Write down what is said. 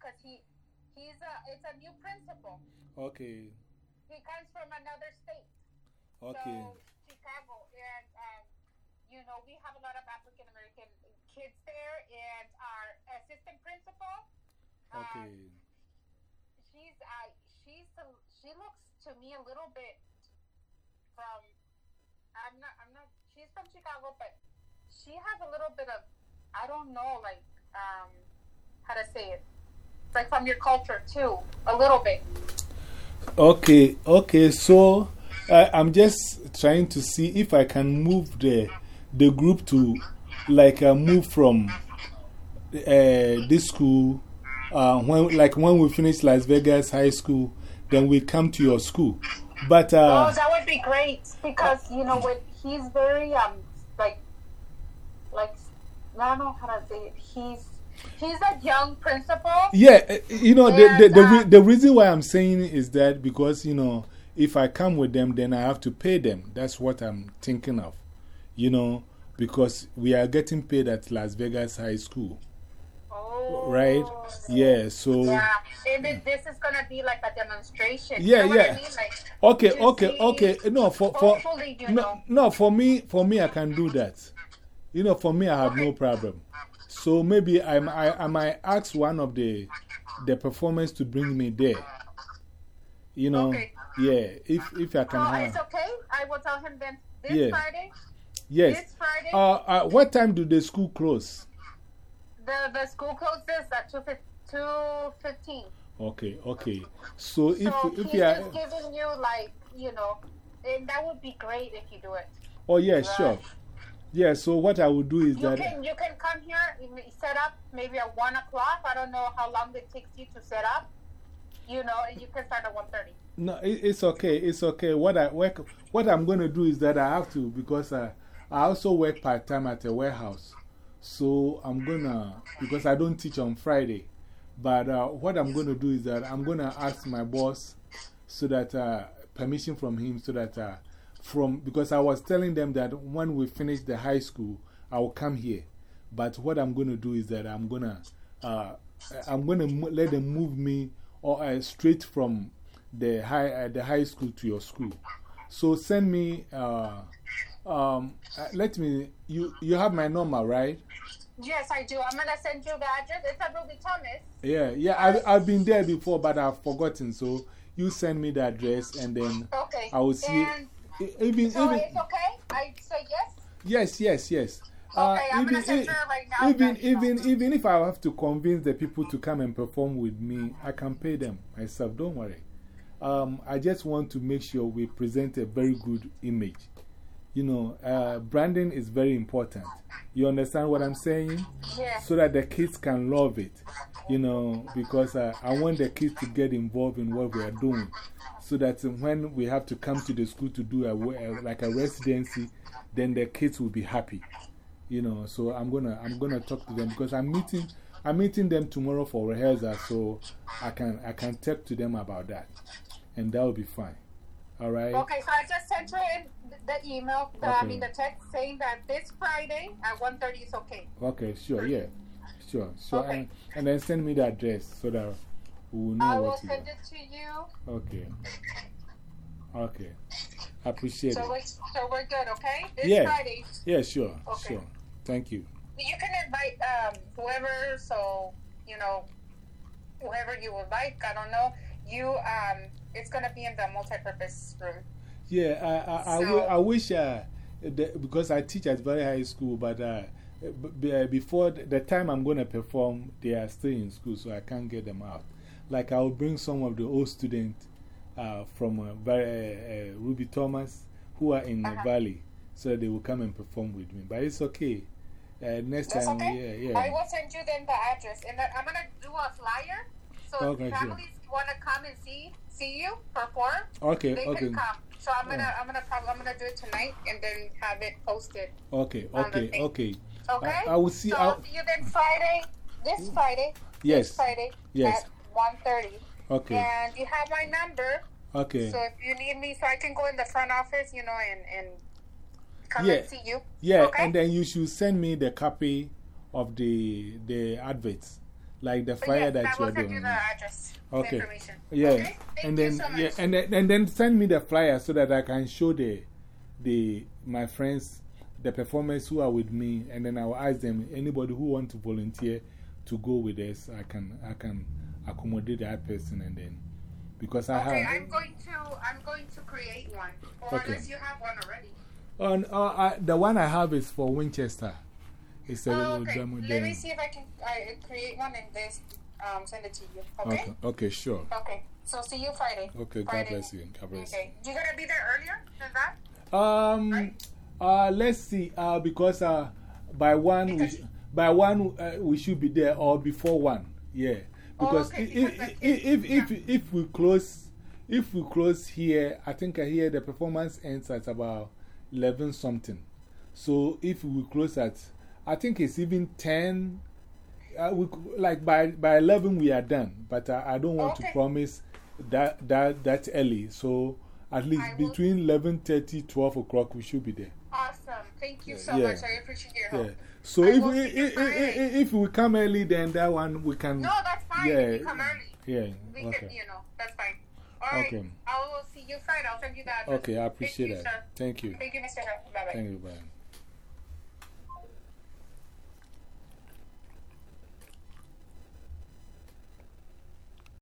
because he he's a it's a new principal. Okay. He comes from another state. Okay. So Chicago, and um, you know we have a lot of African American kids there, and our assistant principal. um, Okay. she's uh, she's a, she looks to me a little bit from I'm not I'm not she's from Chicago but she has a little bit of I don't know like um how to say it like from your culture too a little bit Okay, okay, so uh, I'm just trying to see if I can move the, the group to like uh, move from uh, this school. Uh, when, like when we finish Las Vegas High School, then we come to your school. But uh, oh that would be great because you know when he's very um like like I don't know how to say it he's he's a young principal yeah, uh, you know, the, the, And, the, re uh, the reason why I'm saying is that because, you know, if I come with them, then I have to pay them. That's what I'm thinking of, you know, because we are getting paid at Las Vegas High School. oh right? Yeah, so Yeah, and this is gonna be like a demonstration. Yeah, you know yeah. I mean? Like, okay, okay, see- okay. No, for for no, know. no, for me, for me, I can do that. You know, for me, I have no problem. So maybe I'm, I, I might ask one of the the performers to bring me there. You know, Okay. yeah. If if I can Oh, have, it's okay. I will tell him then this Yeah. Friday. yes. This Friday. Uh, uh, what time do the school close? the the school closes at two two fifteen. Okay, okay. So if So if he's you are, just giving you like you know, and that would be great if you do it. oh yeah, sure. Yeah. So what I will do is You that. can you can come here, set up maybe at one o'clock. I don't know how long it takes you to set up. You know, and you can start at one thirty. No, it, it's okay. It's okay. What I work, what I'm going to do is that I have to because I, I also work part time at a warehouse. So I'm going to, because I don't teach on Friday. But uh, what I'm going to do is that I'm going to ask my boss so that uh, permission from him so that uh, from, because I was telling them that when we finish the high school, I will come here. But what I'm going to do is that I'm going to, uh, I'm going to let them move me or uh, straight from the high, uh, the high school to your school. So send me, uh, um, uh, let me, you, you have my number, right? Yes, I do. I'm gonna send you the address. It's at Ruby Thomas. Yeah, yeah, I've, I've been there before, but I've forgotten. So you send me the address and then Okay. I will see. And even, so even, it's okay. I say yes. yes, yes, yes. Okay, I'm even, her right now, even, know. even, even if I have to convince the people to come and perform with me, I can pay them myself. Don't worry. Um, I just want to make sure we present a very good image. You know, uh, branding is very important. You understand what I'm saying? Yes. so that the kids can love it, you know, because uh, I want the kids to get involved in what we are doing. So that when we have to come to the school to do a, a, like a residency, then the kids will be happy, you know. So I'm gonna, I'm gonna talk to them because I'm meeting, I'm meeting them tomorrow for rehearsal, so I can, I can talk to them about that, and that will be fine. All right? Okay, so I just sent her in the email, the, I mean the text saying that this Friday at 1.30 is okay. Okay, sure, yeah, sure. So, Okay. and, and then send me the address so that we will know I will what to do. send it to you. Okay. Okay. I appreciate So, it. we, so we're good, okay? This Yeah. Friday. Yeah, sure. Okay. Sure. Thank you. You can invite um, whoever, so, you know, whoever you would like. I don't know. You, um, it's going to be in the multi-purpose room. Yeah, I, I, I, So- I wish, uh, the, because I teach at very high school, but uh, uh, before the, the time I'm going to perform, they are still in school, so I can't get them out. Like, I will bring some of the old students uh, from uh, very, uh, Ruby Thomas who are in the valley so they will come and perform with me. But it's okay. Uh, next That's time, okay. yeah, yeah. I will send you then the address, and I'm gonna do a flyer. So Okay, sure. families want to come and see see you perform, Okay, they okay. can come. So I'm gonna oh. I'm gonna probably I'm gonna do it tonight and then have it posted. Okay, okay, okay. Okay. I will see- So I'll- you then Friday. This Friday. Yes. This Friday. Yes. At one thirty. Okay, And you have my number, okay. so if you need me, so I can go in the front office, you know, and and come Yeah. and see you. Yeah, okay? and then you should send me the copy of the, the adverts like the But flyer yes, that you're doing. you the address, the Okay. Yeah. Okay? And then, so yeah, and then, and then send me the flyer so that I can show the, the, my friends, the performers who are with me, and then I will ask them, anybody who want to volunteer to go with us, I can, I can accommodate that person and then, because I Okay, have. I'm going to I'm going to create one, or Okay. unless you have one already. On, uh, I, the one I have is for Winchester. It's a Oh, little okay. demo Let me see if I can I create one and this um send it to you. Okay. Okay, okay, sure. Okay. So see you Friday. Okay, God Friday. bless you. God bless. Okay. You gonna be there earlier than that? Um, Right. uh, let's see, uh, because uh, by one, we, Because- by one uh, we should be there or before one. Yeah. Because, okay, i- because if, if, yeah. if we close, if we close here, I think I hear the performance ends at about 11 something. So if we close at, I think it's even 10. Uh, we, like by, by 11 we are done, but I, I don't want to promise that, that, that early. So at least I between 11.30, 12 o'clock we should be there. Awesome. Thank you so Yeah. much. I appreciate your help. Yeah. So I if we, if, if, if we come early, then that one we can. No, that's fine. Yeah. If you come early. Yeah. We can, you know, that's fine. All right. Okay. I will see you Friday. I'll send you that. Okay, I appreciate Thank that. sir. Thank you. Thank you, Mr. Bye bye. Thank you. Bye.